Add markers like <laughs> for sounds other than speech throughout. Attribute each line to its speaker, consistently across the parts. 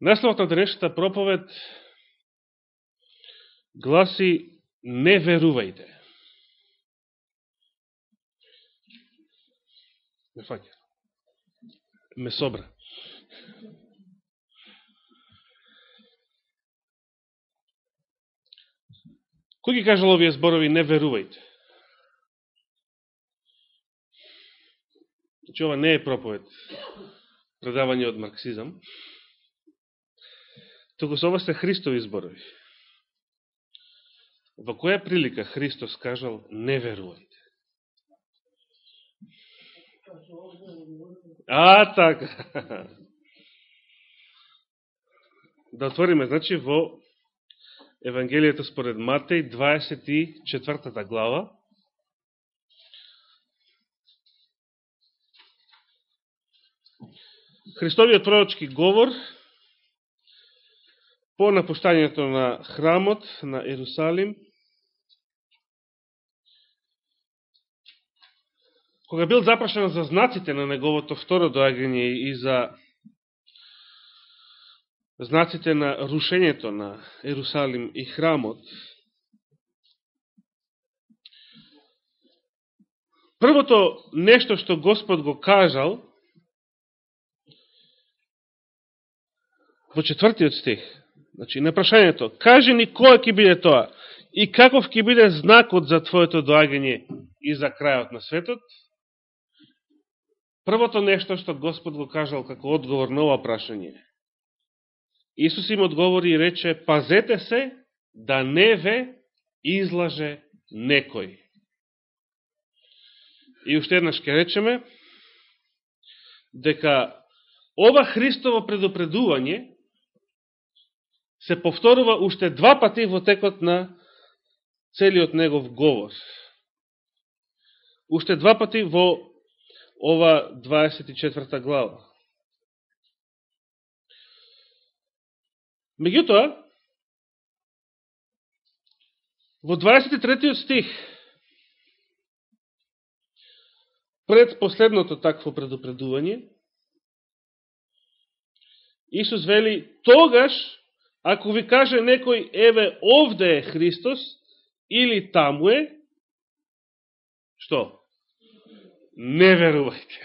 Speaker 1: Насловот на денешната проповед гласи не верувајте. Ме фаќа. Ме собра. Кој ги кажал овие зборови не верувајте? Значи ова не е проповед, предавање од марксизам, туку се ова се Христови зборови. Во која прилика Христос кажал не верувајте? А, така. Да отвориме, значи, во Евангелието според Матеј, 24 глава. Христовиот пророчки говор по напуштањето на храмот на Ерусалим, кога бил запрашан за знаците на неговото второ доагање и за знаците на рушењето на Ерусалим и храмот, првото нешто што Господ го кажал во четвртиот стих, значи на прашањето, кажи ни кој ќе биде тоа и каков ќе биде знакот за твоето доагање и за крајот на светот, првото нешто што Господ го кажал како одговор на ова прашање, Исус им одговори и рече, пазете се да не ве излаже некој. И уште еднаш ке речеме, дека ова Христово предупредување се повторува уште два пати во текот на целиот негов говор. Уште два пати во ова 24 глава. Меѓутоа, во 23 стих, пред последното такво предупредување, Исус вели, тогаш Ако ви каже некој, еве, овде е Христос, или таму е, што? Не верувајте.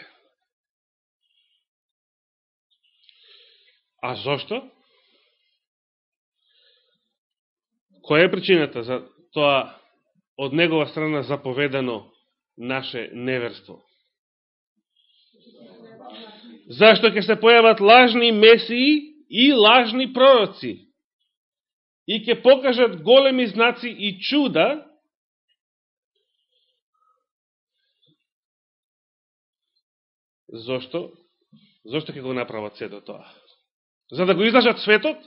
Speaker 1: А зошто? Која е причината за тоа од негова страна заповедано наше неверство? Зашто ќе се појават лажни месии и лажни пророци и ќе покажат големи знаци и чуда, Зошто? Зошто ќе го направат сето тоа? За да го излажат светот?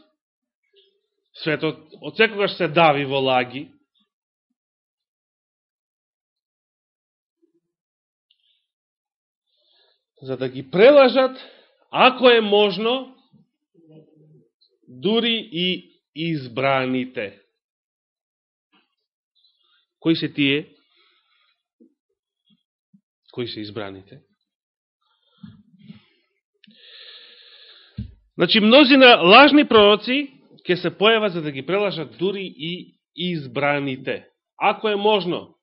Speaker 1: Светот од секогаш се дави во лаги. За да ги прелажат, ако е можно, дури и избраните. Кои се тие? Кои се избраните? Значи, мнозина лажни пророци ќе се појава за да ги прелажат дури и избраните. Ако е можно,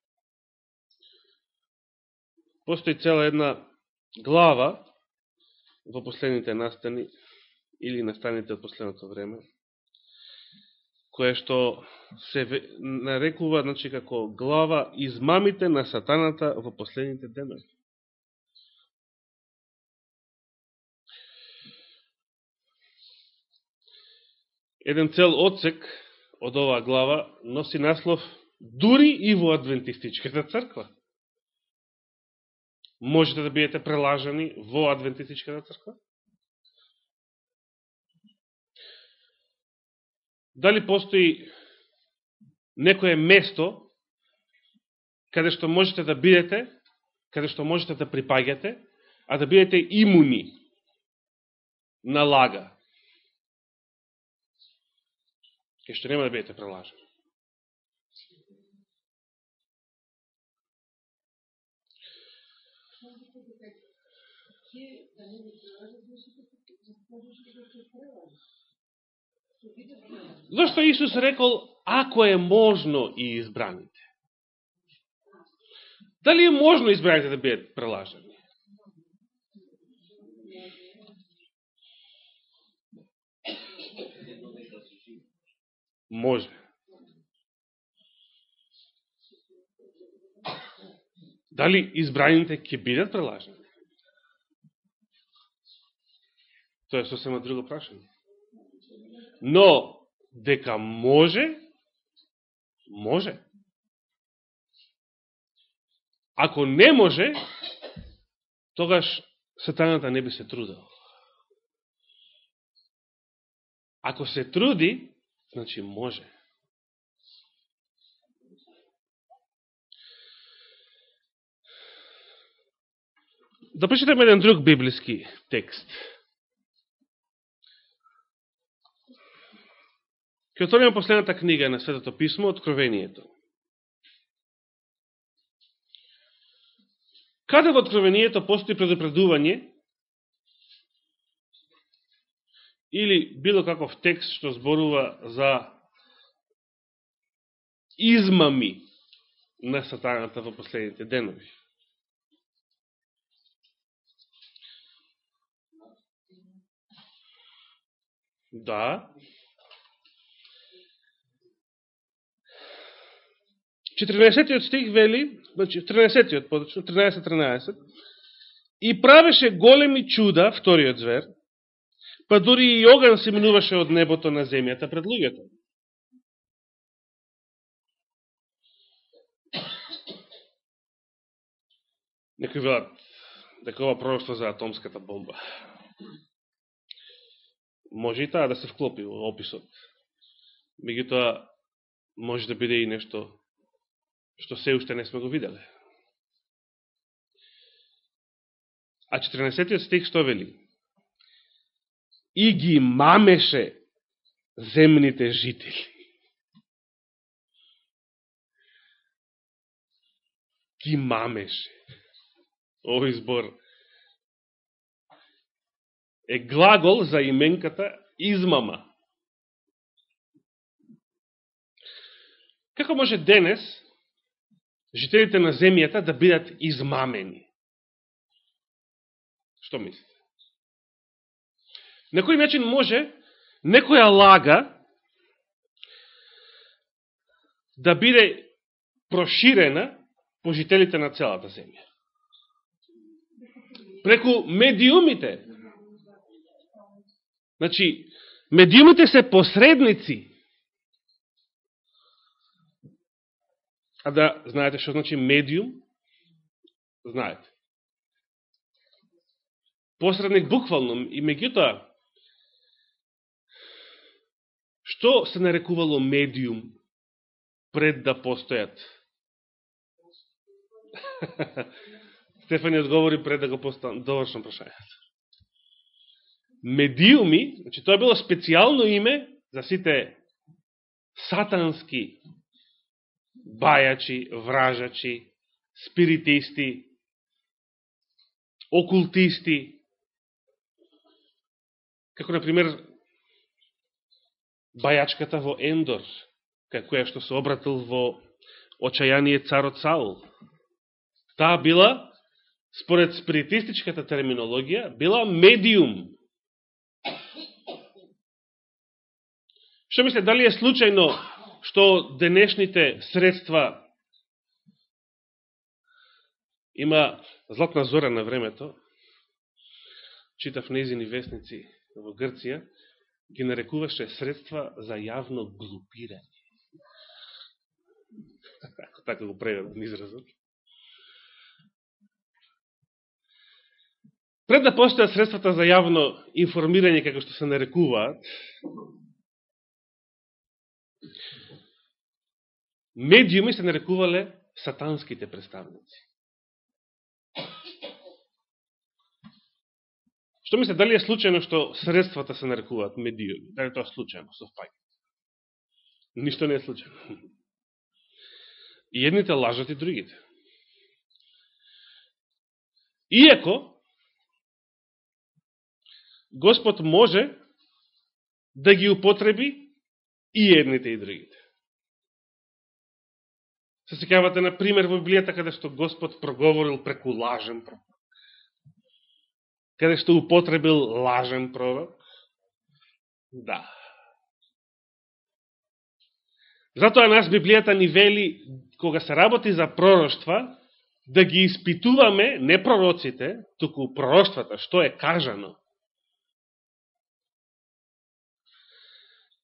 Speaker 1: постои цела една глава во последните настани или настаните од последното време, кое што се нарекува значи, како глава измамите на сатаната во последните денови. Еден цел одсек од оваа глава носи наслов дури и во Адвентистичката црква. Можете да бидете прелажани во Адвентистичката црква? Дали постои некое место каде што можете да бидете, каде што можете да припаѓате, а да бидете имуни на лага. Ке што нема да бидете прелажени. Зашто Исус рекол, ако е можно и избраните? Дали е можно избраните да бидат прелажани? Може. Дали избраните ќе бидат прелажани? Тоа е сосема друго прашање. Но, дека може, може. Ако не може, тогаш сатаната не би се трудел. Ако се труди, значи може. Да прочитаме еден друг библиски текст. Ке отвориме последната книга на Светото Писмо, Откровението. Каде во Откровението постои предупредување или било каков текст што зборува за измами на сатаната во последните денови. Да. 14 стих вели, значи 13-тиот подочно, 13-13, и правеше големи чуда, вториот звер, па дури и оган се минуваше од небото на земјата пред луѓето. Некои велат дека ова пророќство за атомската бомба. Може и таа да се вклопи во описот. Меѓутоа, може да биде и нешто што се уште не сме го виделе. А 14 стих што вели? И ги мамеше земните жители. Ги мамеше. Овој збор е глагол за именката измама. Како може денес жителите на земјата да бидат измамени. Што мислите? На кој начин може некоја лага да биде проширена по жителите на целата земја? Преку медиумите. Значи, медиумите се посредници А да знаете што значи медиум? Знаете. Посредник буквално и меѓутоа што се нарекувало медиум пред да постојат? <laughs> Стефани одговори пред да го постојат. Довршно прашањето. Медиуми, значи тоа било специјално име за сите сатански бајачи, вражачи, спиритисти, окултисти, како, например, бајачката во Ендор, која што се обратил во очајание царот Саул. Таа била, според спиритистичката терминологија, била медиум. Што мисле, дали е случајно што денешните средства има златна зора на времето, читав незини вестници во Грција, ги нарекуваше средства за јавно глупирање. <laughs> Ако така го преведам изразот. Пред да постојат средствата за јавно информирање, како што се нарекуваат, медиуми се нарекувале сатанските представници. Што мисле, дали е случајно што средствата се нарекуваат медиуми? Дали тоа случајно, совпаѓа? Ништо не е случајно. И <laughs> едните лажат и другите. Иеко, Господ може да ги употреби и едните и другите. Се секавате на пример во Библијата каде што Господ проговорил преку лажен пророк. Каде што употребил лажен пророк. Да. Затоа нас Библијата ни вели, кога се работи за пророќства, да ги испитуваме не пророците, туку пророќствата, што е кажано.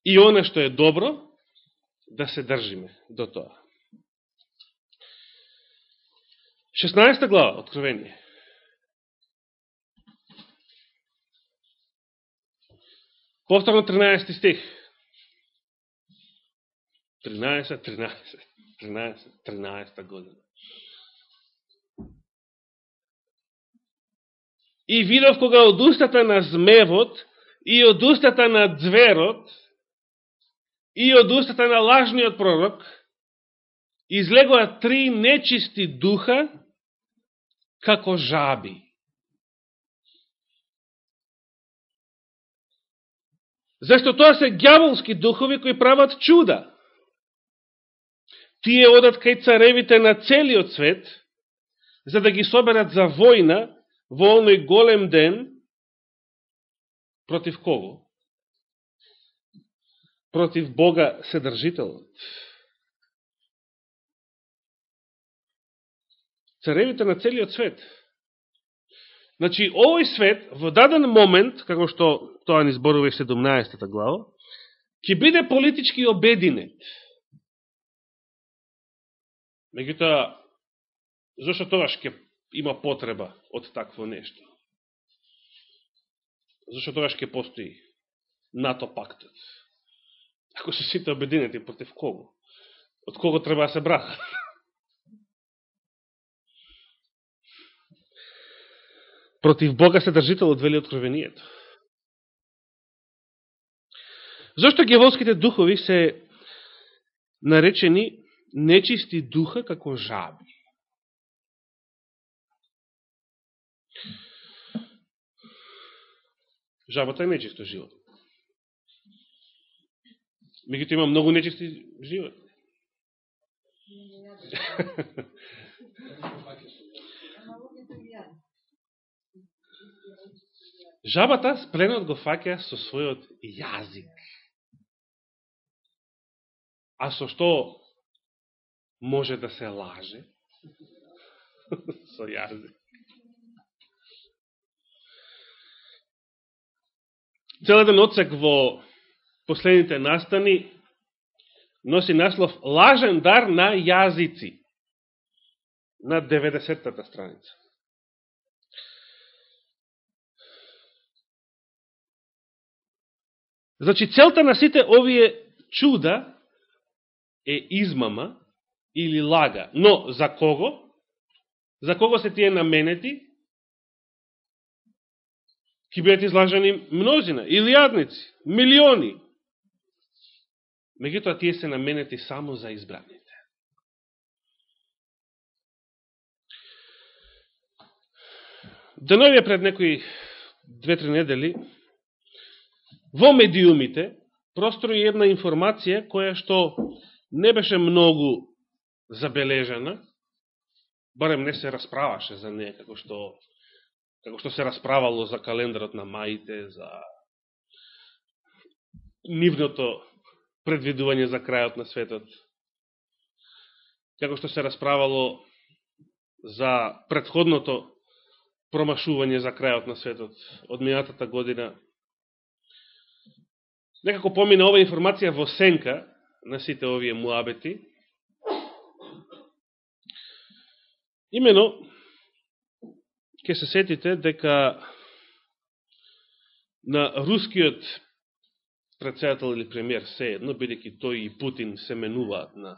Speaker 1: И оно што е добро, да се држиме до тоа. 16 глава, Откровение. Повторно 13 стих. 13, 13, 13, 13 година. И видов кога од устата на змевот и од устата на зверот и од устата на лажниот пророк излегоа три нечисти духа како жаби. Зашто тоа се гјаволски духови кои прават чуда. Тие одат кај царевите на целиот свет, за да ги соберат за војна во оној голем ден, против кого? Против Бога Седржителот. Царевите на целиот свет. Значи, овој свет, во даден момент, како што тоа ни зборува и 17 глава, ќе биде политички обединет. Меѓутоа, зашто тогаш ќе има потреба од такво нешто? Зашто тогаш ќе постои НАТО пактот? Ако се сите обединети против кого? Од кого треба да се бранат? Против Бога се држител од вели откровението. Зошто геволските духови се наречени нечисти духа како жаби? Жабата е нечисто живот. Мегуто има многу нечисти живот. <laughs> <laughs> Жабата спленот го фаќа со својот јазик. А со што може да се лаже? <laughs> со јазик. Целеден оцек во последните настани носи наслов Лажен дар на јазици на 90-тата страница. Значи, целта на сите овие чуда е измама или лага. Но, за кого? За кого се тие наменети? Ки бидат излажани мнозина, илијадници, милиони. Меѓутоа, тие се наменети само за избраните. Деновија пред некои две-три недели, во медиумите прострои една информација која што не беше многу забележана, барем не се расправаше за неја, како што, како што се расправало за календарот на маите, за нивното предвидување за крајот на светот, како што се расправало за предходното промашување за крајот на светот од минатата година, Некако помина ова информација во сенка на сите овие муабети. Имено, ќе се сетите дека на рускиот председател или премиер се едно, бидеќи тој и Путин се менуваат на,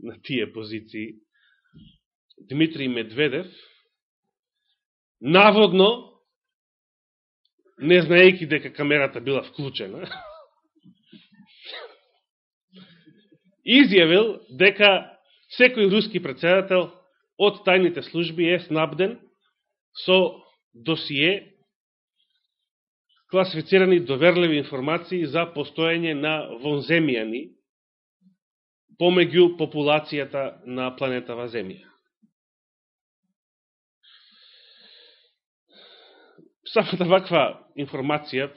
Speaker 1: на тие позиции, Дмитрий Медведев, наводно не знаејќи дека камерата била вклучена, <laughs> изјавил дека секој руски председател од тајните служби е снабден со досие класифицирани доверливи информации за постоење на вонземјани помеѓу популацијата на планетава Земја. Самата ваква информација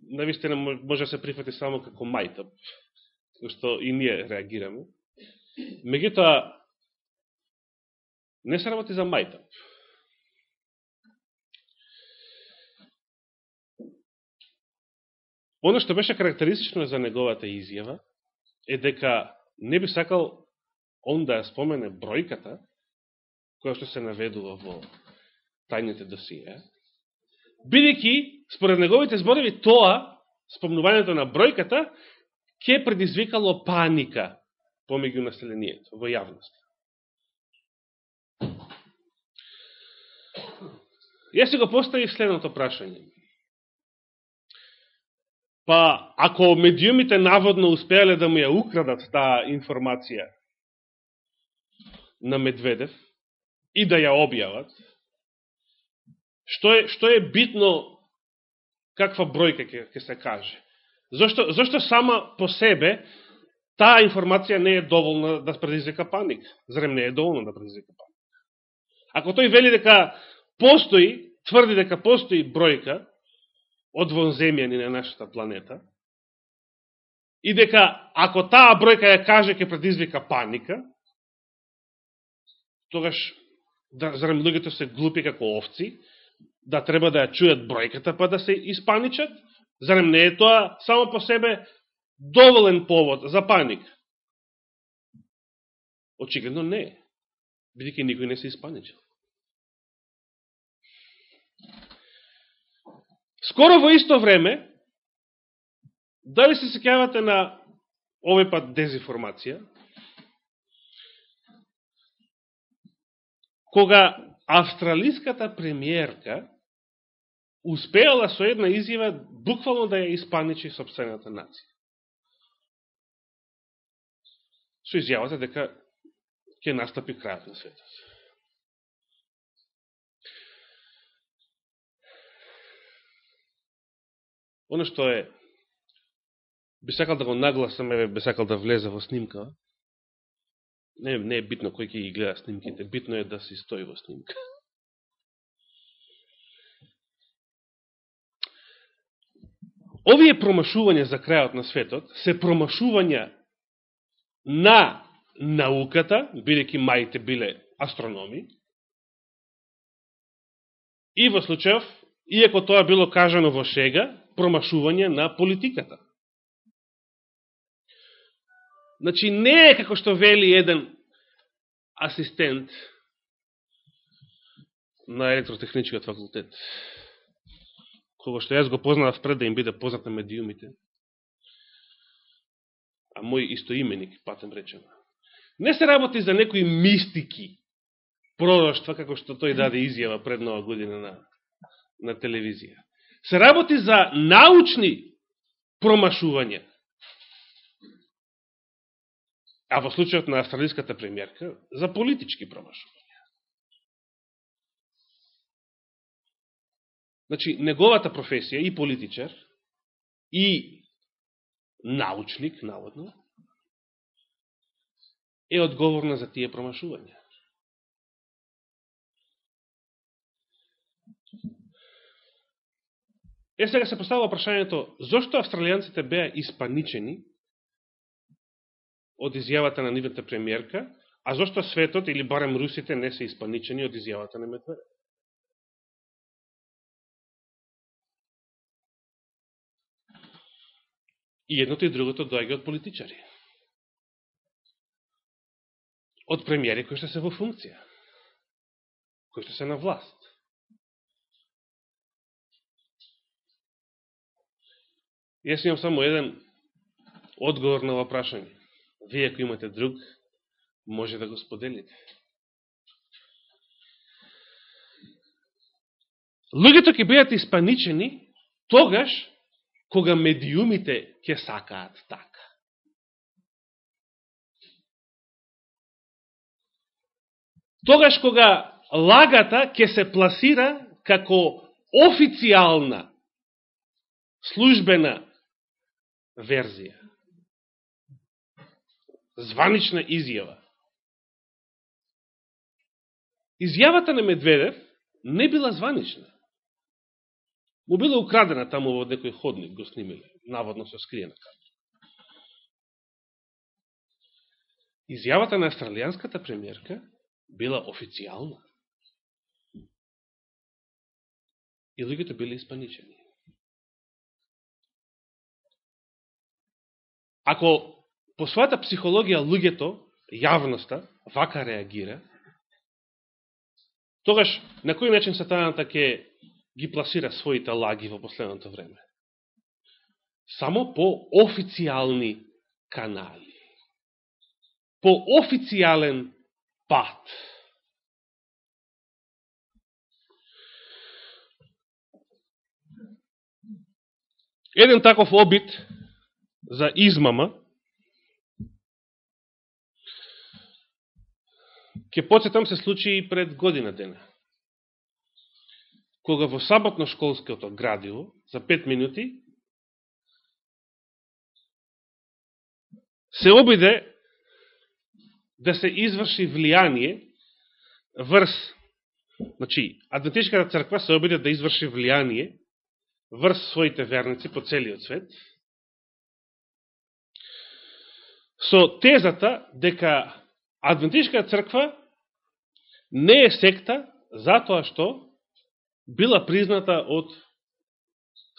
Speaker 1: навистина може да се прифати само како мајтап, што и ние реагираме. Меѓутоа, не се работи за мајтап. Оно што беше карактеристично за неговата изјава е дека не би сакал он да ја спомене бројката која што се наведува во тајните досија, бидејќи според неговите зборови тоа, спомнувањето на бројката, ќе предизвикало паника помеѓу населението во јавност. Јас се го поставив следното прашање. Па, ако медиумите наводно успеале да му ја украдат таа информација на Медведев и да ја објават, што е, што е битно каква бројка ќе, ќе се каже? Зошто, зошто сама по себе таа информација не е доволна да предизвика паник? Зарем не е доволна да предизвика паник? Ако тој вели дека постои, тврди дека постои бројка, од вонземјани на нашата планета и дека ако таа бројка ја каже ќе предизвика паника, тогаш да, зарем луѓето се глупи како овци, да треба да ја чујат бројката па да се испаничат, зарем не е тоа само по себе доволен повод за паник. Очигледно не е, бидеќи никој не се испаничал. Скоро во исто време, дали се секјавате на овој пат дезинформација, кога австралиската премиерка успеала со една изјава буквално да ја испаничи собствената нација. Со изјавата дека ќе настапи крајот на светот. Оно што е, би сакал да го нагласам, еве, би сакал да влезе во снимка, не, не е битно кој ќе ги гледа снимките, битно е да се стои во снимка. Овие промашувања за крајот на светот се промашувања на науката, бидејќи маите биле астрономи, и во случајов, иако тоа било кажано во шега, промашување на политиката. Значи, не е како што вели еден асистент на електротехничкиот факултет, кога што јас го познавав пред да им биде познат на медиумите, а мој истоименик, патем речено. Не се работи за некои мистики, пророќства, како што тој даде изјава пред нова година на, на телевизија се работи за научни промашувања. А во случајот на австралиската премиерка, за политички промашувања. Значи, неговата професија и политичар, и научник, наводно, е одговорна за тие промашувања. Е, сега се поставува прашањето, зашто австралијанците беа испаничени од изјавата на нивната премиерка, а зашто светот или барем русите не се испаничени од изјавата на Медведев? И едното и другото доаѓа од политичари. Од премиери кои што се во функција, кои што се на власт. Јас имам само еден одговор на ова прашање. Вие, ако имате друг, може да го споделите. Луѓето ќе бидат испаничени тогаш кога медиумите ќе сакаат така. Тогаш кога лагата ќе се пласира како официјална службена верзија. Званична изјава. Изјавата на Медведев не била званична. Му била украдена таму во некој ходник, го снимиле, наводно со скриена камера. Изјавата на австралијанската премиерка била официјална. И луѓето били испаничени. Ако по својата психологија луѓето, јавноста, вака реагира, тогаш на кој начин сатаната ќе ги пласира своите лаги во последното време? Само по официјални канали по официјален пат. Еден таков обид за измама ќе почетам се случи и пред година дена. Кога во саботно школското градиво, за 5 минути, се обиде да се изврши влијание врз, значи, Адвентичката црква се обиде да изврши влијание врз своите верници по целиот свет, со тезата дека Адвентичката црква не е секта затоа што била призната од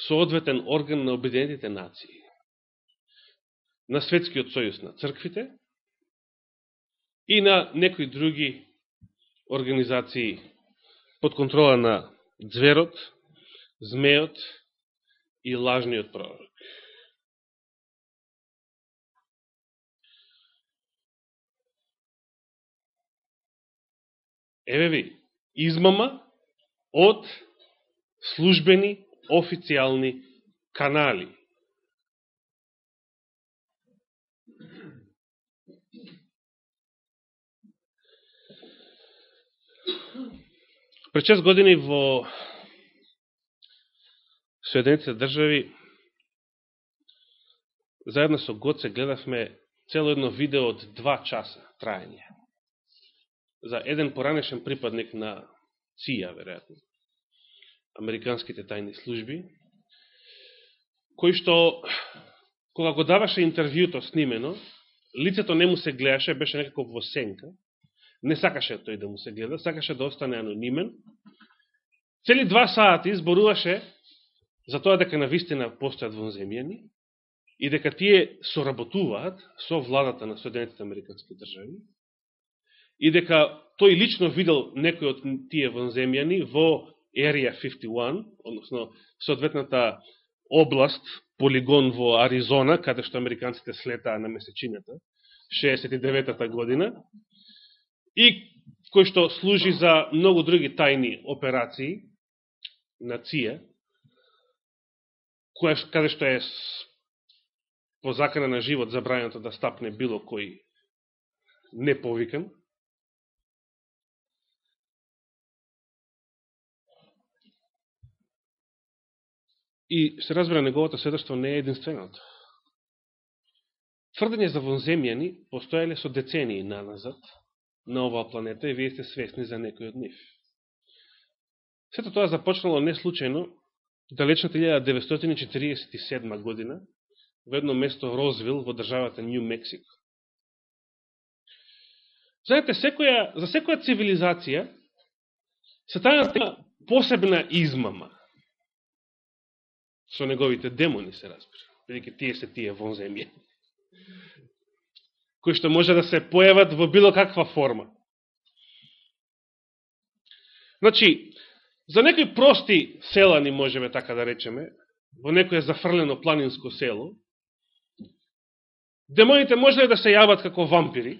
Speaker 1: соодветен орган на Обединетите нации, на Светскиот сојуз на црквите, и на некои други организации под контрола на Зверот, Змеот и Лажниот пророк. Еве ви, измама од службени официјални канали. Пред 6 години во Соединените држави заедно со Гоце гледавме цело едно видео од 2 часа трајање за еден поранешен припадник на ЦИА, веројатно, американските тајни служби, кој што, кога го даваше интервјуто снимено, лицето не му се гледаше, беше некако во сенка, не сакаше тој да му се гледа, сакаше да остане анонимен. Цели два саати зборуваше за тоа дека на вистина постојат вонземјани и дека тие соработуваат со владата на Соединетите Американски држави и дека тој лично видел некој од тие вонземјани во Area 51, односно соодветната област, полигон во Аризона, каде што американците слетаа на месечината, 69-та година, и кој што служи за многу други тајни операции на ЦИЕ, која, каде што е по закана на живот забрањето да стапне било кој неповикан. И се разбира, неговото сведоштво не е единственото. Тврдење за вонземјани постоеле со децении на назад, на оваа планета и вие сте свесни за некој од нив. Сето тоа започнало не случајно, далечната 1947 година, во едно место Розвил во државата Нью Мексико. Знаете, секоја, за секоја цивилизација Сатанат има посебна измама со неговите демони, се разбира, бидеќи тие се тие вонземје кои што може да се појават во било каква форма. Значи, за некои прости селани, можеме така да речеме, во некоје зафрлено планинско село, демоните може да се јават како вампири,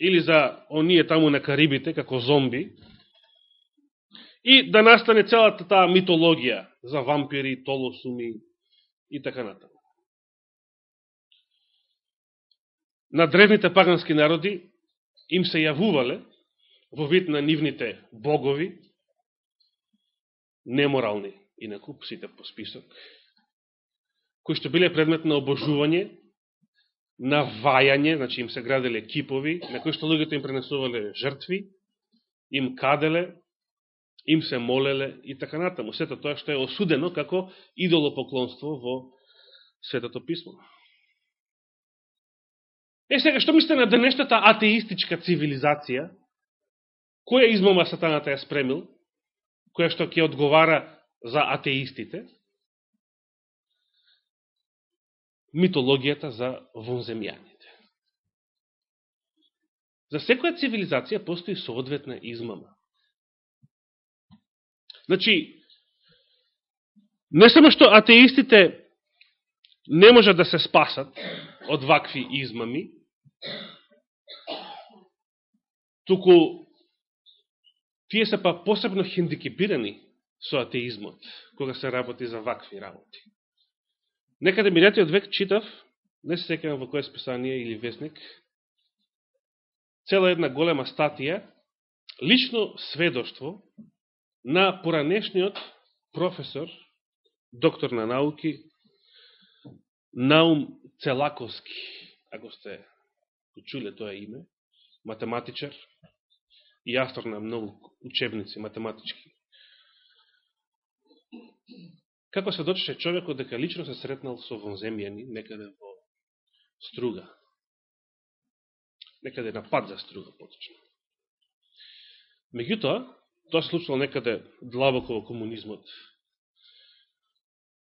Speaker 1: или за оние таму на Карибите, како зомби, и да настане целата таа митологија за вампири, толосуми и така натаму. на древните пагански народи им се јавувале во вид на нивните богови, неморални, инаку сите по список, кои што биле предмет на обожување, на вајање, значи им се граделе кипови, на кои што луѓето им пренесувале жртви, им каделе, им се молеле и така натаму. Сето тоа што е осудено како идолопоклонство во Светото Писмо. Е, сега, што мислите на денешната атеистичка цивилизација? Која измома сатаната ја спремил? Која што ќе одговара за атеистите? Митологијата за вонземјаните. За секоја цивилизација постои соодветна измама. Значи, не само што атеистите не можат да се спасат од вакви измами, туку тие се па посебно хиндикипирани со атеизмот, кога се работи за вакви работи. Некаде да милетиот век читав, не се секам во кој списание или вестник, цела една голема статија, лично сведоштво на поранешниот професор, доктор на науки, Наум Целаковски, ако сте чуле тоа име, математичар и автор на многу учебници математички. Како се дочеше човекот дека лично се сретнал со вонземјани некаде во Струга. Некаде на пад за Струга, поточно. Меѓутоа, тоа се случило некаде длабоко во комунизмот.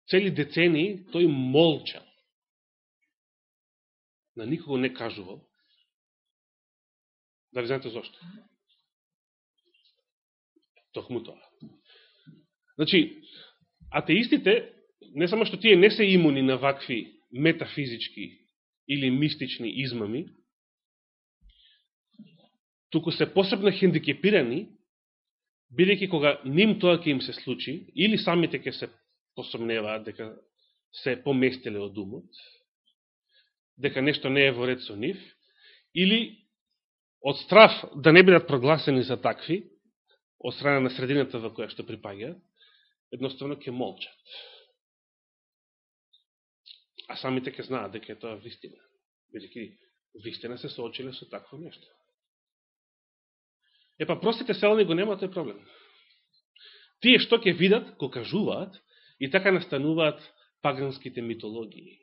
Speaker 1: Цели децени тој молча. на никого не кажувал. Дали знаете зашто? Токму тоа. Значи, атеистите, не само што тие не се имуни на вакви метафизички или мистични измами, туку се посебно хендикепирани, бидејќи кога ним тоа ќе им се случи, или самите ќе се посомневаат дека се поместиле од умот, дека нешто не е во ред со нив, или од страф да не бидат прогласени за такви, од страна на средината во која што припаѓа, едноставно ќе молчат. А самите ќе знаат дека е тоа вистина. Бидејќи вистина се соочиле со такво нешто. Епа, простите селани го нема тој проблем. Тие што ќе видат, го кажуваат и така настануваат паганските митологии.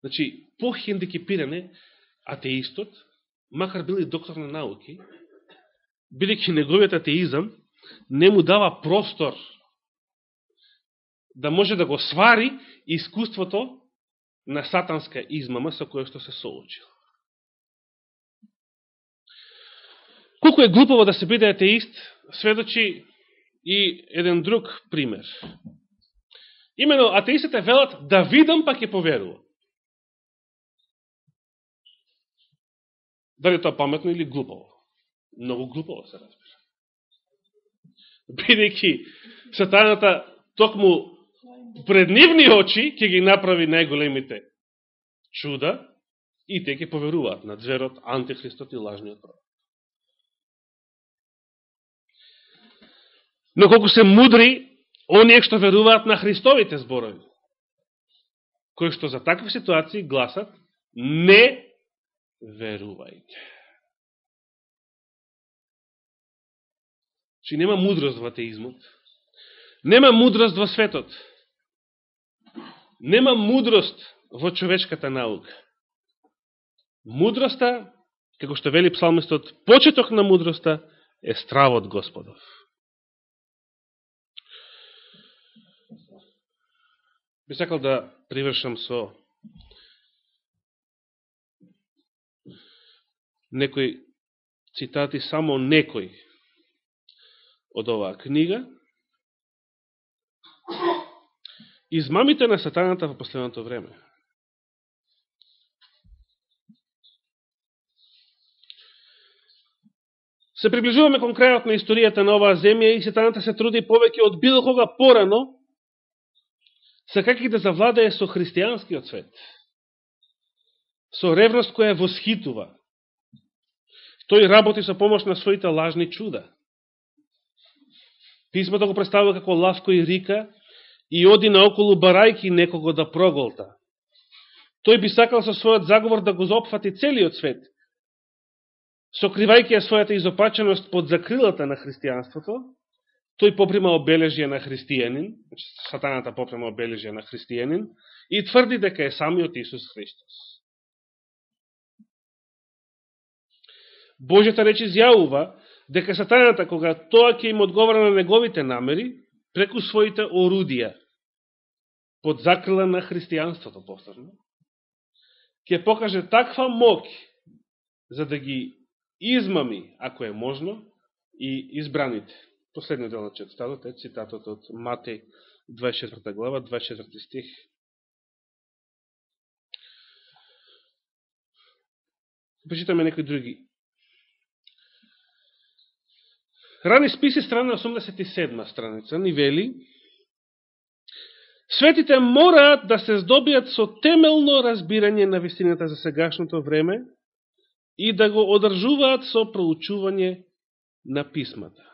Speaker 1: Значи, по-хендикипиране атеистот, макар бил и доктор на науки, бидеќи неговиот атеизам не му дава простор да може да го свари искуството на сатанска измама со која што се соочил. Колко е глупово да се биде атеист, сведочи и еден друг пример. Имено, атеистите велат да видам па ќе поверувам. Дали тоа паметно или глупово? Много глупово се разбира. Бидејќи сатаната токму пред нивни очи ќе ги направи најголемите чуда и те ќе поверуваат на зверот, антихристот и лажниот пророк. Но колку се мудри, оние што веруваат на Христовите зборови, кои што за такви ситуации гласат не верувајте. Чи нема мудрост во атеизмот. Нема мудрост во светот. Нема мудрост во човечката наука. Мудроста, како што вели псалмистот, почеток на мудроста е стравот Господов. Би сакал да привршам со некои цитати, само некои од оваа книга. Измамите на сатаната во последното време. Се приближуваме кон крајот на историјата на оваа земја и сатаната се труди повеќе од било кога порано сакаки да завладае со христијанскиот свет. Со ревност која восхитува, Тој работи со помош на своите лажни чуда. Писмото го представува како лавко и рика и оди наоколу барајки некого да проголта. Тој би сакал со својот заговор да го заопфати целиот свет, сокривајќи ја својата изопаченост под закрилата на христијанството, тој поприма обележје на христијанин, значи сатаната поприма обележје на христијанин, и тврди дека е самиот Исус Христос. Божјата реч изјавува дека сатаната, кога тоа ќе им одговара на неговите намери, преку своите орудија, под закрила на христијанството, повторно, ќе покаже таква моќ за да ги измами, ако е можно, и избраните. Последниот дел на четстадот е цитатот од Матеј 24 глава, 24 стих. Почитаме некои други. Рани списи страна 87 страница ни вели Светите мораат да се здобиат со темелно разбирање на вистината за сегашното време и да го одржуваат со проучување на писмата.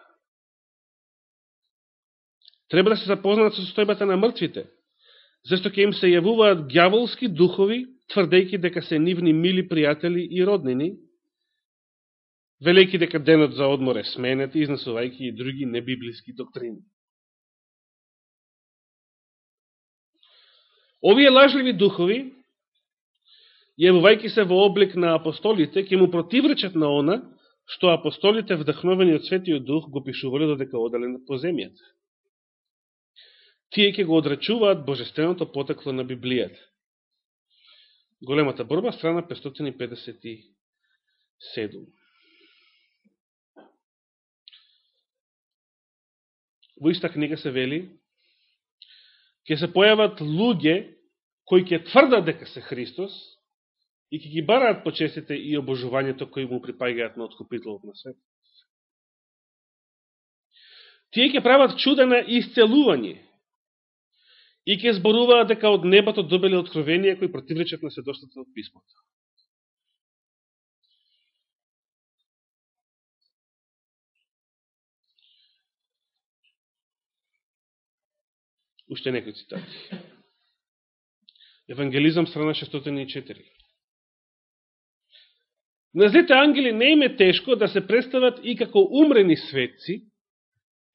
Speaker 1: Треба да се запознаат со состојбата на мртвите, зашто ќе им се јавуваат гјаволски духови, тврдејќи дека се нивни мили пријатели и роднини, велејќи дека денот за одмор е сменет, изнесувајќи и други небиблиски доктрини. Овие лажливи духови јавувајќи се во облик на апостолите, ќе му противречат на она, што апостолите вдахновени од Светиот Дух го пишували додека одале по земјата. Тие ќе го одрачуваат божественото потекло на Библијата. Големата борба, страна 557. Во иста книга се вели, ќе се појават луѓе кои ќе тврдат дека се Христос, и ќе ги бараат почестите и обожувањето кои му припаѓаат на откупителот на свет. Тие ќе прават чуда на исцелување и ќе зборуваат дека од небото добеле откровенија кои противречат на сведоштата од писмото. Уште некои цитати. Евангелизам страна 604. На злите ангели не им е тешко да се представат и како умрени светци,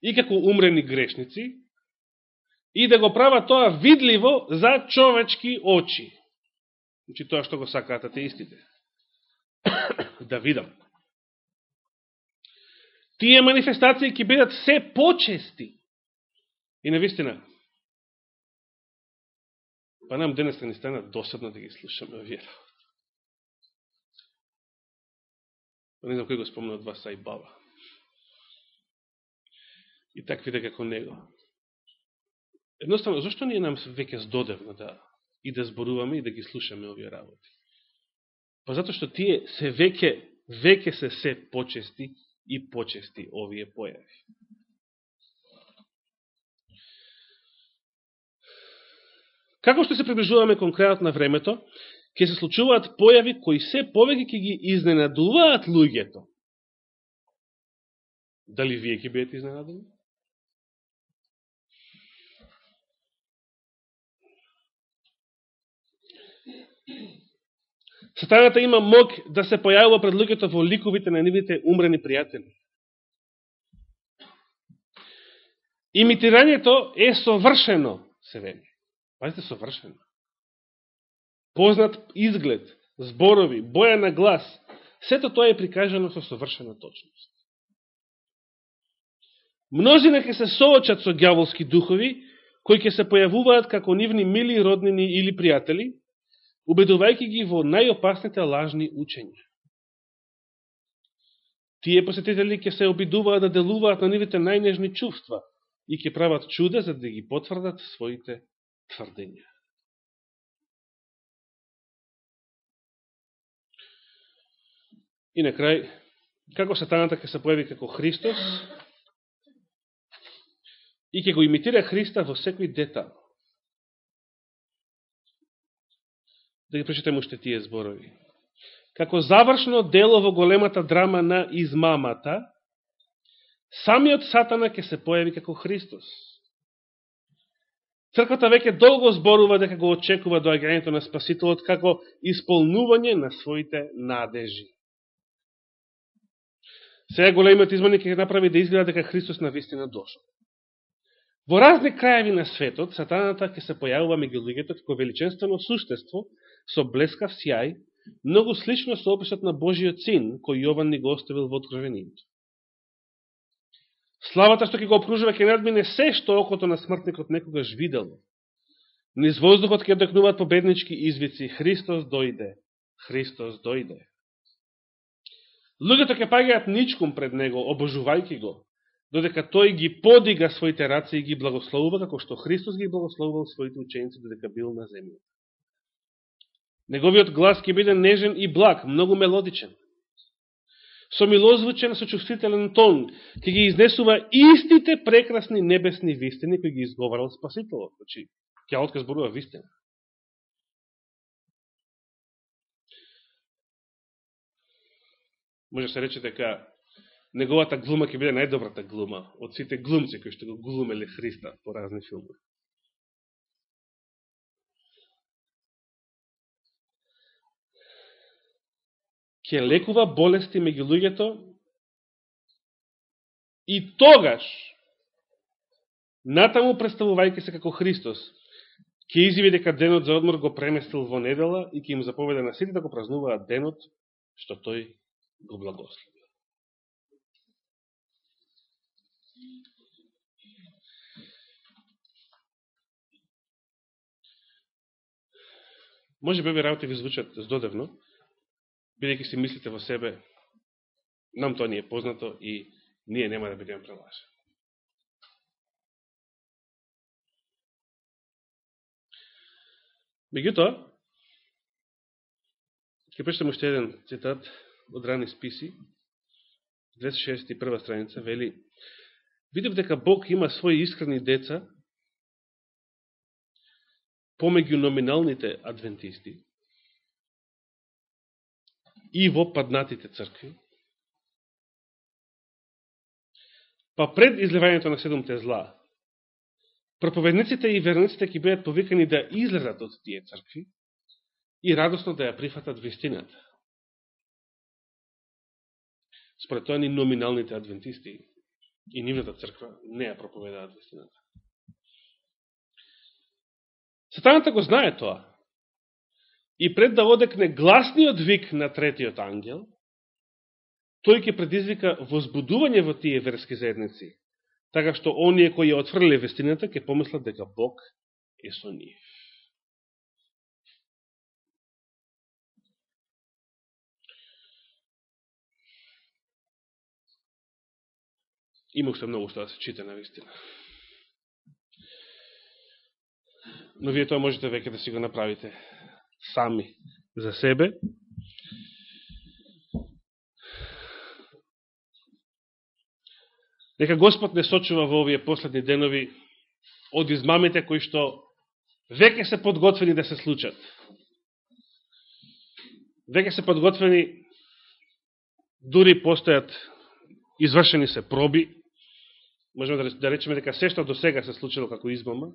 Speaker 1: и како умрени грешници, и да го прават тоа видливо за човечки очи. Значи тоа што го сакаат атеистите. <coughs> да видам. Тие манифестации ќе бидат се почести. И навистина, па нам денес да не стана досадно да ги слушаме вера. Па не знам кој го спомна од вас, а и баба. И таквите како него. Едноставно, зашто ние нам веќе здодевно да и да зборуваме и да ги слушаме овие работи? Па затоа што тие се веќе, веќе се се почести и почести овие појави. Како што се приближуваме кон крајот на времето, ќе се случуваат појави кои се повеќе ќе ги изненадуваат луѓето. Дали вие ќе бидете изненадени? Сатаната има мог да се појавува пред луѓето во ликовите на нивните умрени пријатели. Имитирањето е совршено, се вели. Пазите, совршено познат изглед, зборови, боја на глас, сето тоа е прикажано со совршена точност. Мнозина ќе се соочат со гјаволски духови, кои ќе се појавуваат како нивни мили роднини или пријатели, убедувајќи ги во најопасните лажни учења. Тие посетители ќе се обидуваат да делуваат на нивите најнежни чувства и ќе прават чуда за да ги потврдат своите тврдења. И на крај, како сатаната ќе се појави како Христос и ќе го имитира Христа во секој детал. Да ги прочитаме уште тие зборови. Како завршно дело во големата драма на измамата, самиот сатана ќе се појави како Христос. Црквата веќе долго зборува дека го очекува доаѓањето на Спасителот како исполнување на своите надежи. Сега големиот изманик ќе направи да изгледа дека Христос на вистина дошол. Во разни крајави на светот, сатаната ќе се појавува меѓу луѓето како величествено суштество со блескав сјај, многу слично со описот на Божиот син, кој Јован ни го оставил во откровението. Славата што ќе го опружува ќе надмине се што окото на смртникот некогаш видело. Низ воздухот ќе докнуваат победнички извици Христос дојде, Христос дојде. Луѓето ќе пагаат ничкум пред него, обожувајки го, додека тој ги подига своите раце и ги благословува, како што Христос ги благословувал своите ученици додека бил на земјата. Неговиот глас ќе биде нежен и благ, многу мелодичен. Со милозвучен, со чувствителен тон, ќе ги изнесува истите прекрасни небесни вистини кои ги изговарал Спасителот. Значи, ќе отказ зборува вистина. може да се рече дека неговата глума ќе биде најдобрата глума од сите глумци кои што го глумеле Христа по разни филмови. Ќе лекува болести меѓу луѓето и тогаш, натаму представувајќи се како Христос, ќе изјави дека денот за одмор го преместил во недела и ќе им заповеда на сите да го празнуваат денот што тој го благослови. Може би работи ви звучат здодевно, бидејќи си мислите во себе, нам тоа ни е познато и ние нема да бидеме прелажени. Меѓутоа, ќе прочитам уште еден цитат од рани списи, 261 страница, вели, видев дека Бог има своји искрени деца помеѓу номиналните адвентисти и во паднатите цркви, па пред излевањето на седомте зла, проповедниците и верниците ќе бидат повикани да излезат од тие цркви и радосно да ја прифатат вистината. Според тоа ни номиналните адвентисти и нивната црква не ја проповедаат вистината. Сатаната го знае тоа. И пред да одекне гласниот вик на третиот ангел, тој ќе предизвика возбудување во тие верски заедници, така што оние кои ја отфрлили вестината ќе помислат дека Бог е со нив. Има уште многу што да се чита на вистина. Но вие тоа можете веќе да си го направите сами за себе. Нека Господ не сочува во овие последни денови од измамите кои што веќе се подготвени да се случат. Веќе се подготвени, дури постојат извршени се проби, можеме да, да речеме дека се што до сега се случило како измама,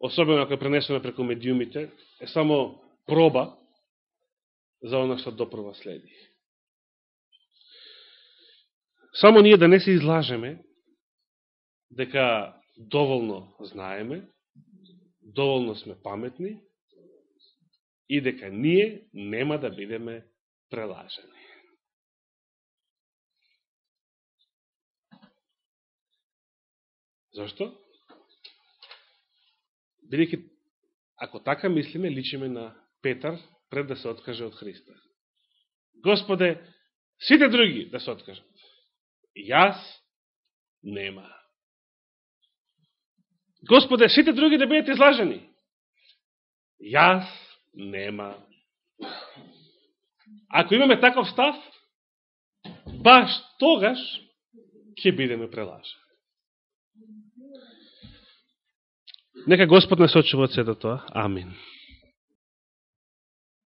Speaker 1: особено ако е пренесена преку медиумите, е само проба за оно што допрва следи. Само ние да не се излажеме дека доволно знаеме, доволно сме паметни и дека ние нема да бидеме прелажени. Зошто? Бидејќи ако така мислиме, личиме на Петар пред да се откаже од Христа. Господе, сите други да се откажат. Јас нема. Господе, сите други да бидете излажени. Јас нема. Ако имаме таков став, баш тогаш ќе бидеме прелажени. Нека Господ не сочува од сето тоа. Амин.